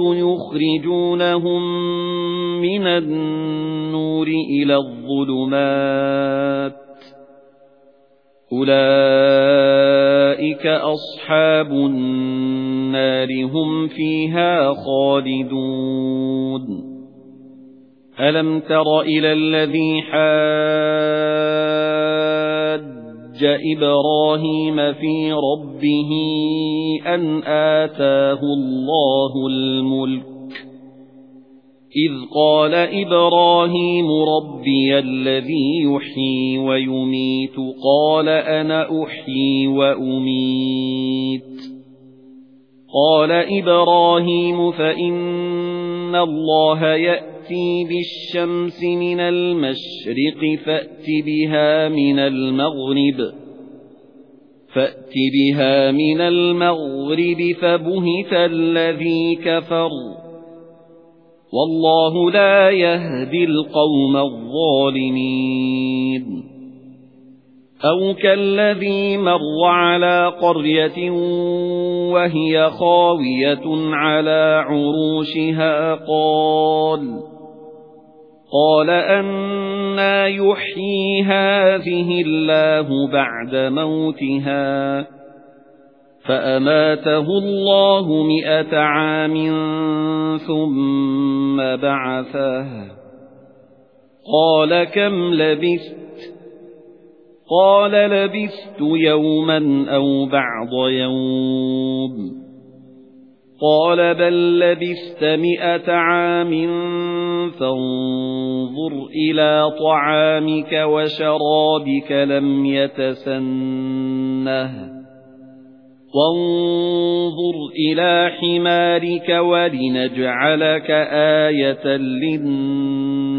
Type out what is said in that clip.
يُخْرِجُونَهُم مِّنَ النُّورِ إِلَى الظُّلُمَاتِ أُولَئِكَ أَصْحَابُ النَّارِ هُمْ فِيهَا خَالِدُونَ أَلَمْ تَرَ إِلَى الَّذِي حَاجَّ إِبْرَاهِيمَ فِي رَبِّهِ أَنْ آتَاهُ اللَّهُ الْمُلْكَ. إِذْ قَالَ إِبْرَاهِيمُ رَبِّيَ الَّذِي يُحْيِي وَيُمِيتُ قَالَ أَنَا أُحْيِي وَأُمِيتُ. قَالَ إِبْرَاهِيمُ فَإِنَّ اللَّهَ يَأْتِي بِالشَّمْسِ مِنَ الْمَشْرِقِ فَأْتِ بِهَا مِنَ الْمَغْرِبِ فَأْتِ بِهَا مِنَ الْمَغْرِبِ فَبُهِتَ الَّذِي كَفَرَ وَاللَّهُ لَا يَهْدِي الْقَوْمَ الظَّالِمِينَ أَوْ كَالَّذِي مَرَّ عَلَى قَرْيَةٍ وَهِيَ خَاوِيَةٌ عَلَى عُرُوشِهَا قَالَ قَالَ أَنَّى يُحْيِي هَذِهِ اللَّهُ بَعْدَ مَوْتِهَا فَأَمَاتَهُ اللَّهُ مِائَةَ عَامٍ ثُمَّ بَعَثَهُ قَالَ كَمْ لَبِثْتَ؟ قَالَ لَبِثْتُ يَوْمًا أَوْ بَعْضَ يَوْمٍ قَالَ بَل لَّبِثْتَ مِائَةَ عَامٍ فَانظُرْ إِلَى طَعَامِكَ وَشَرَابِكَ لَمْ يَتَسَنَّهْ وَانظُرْ إِلَى حِمَارِكَ وَلِنَجْعَلَكَ آيَةً لِلنَّاسِ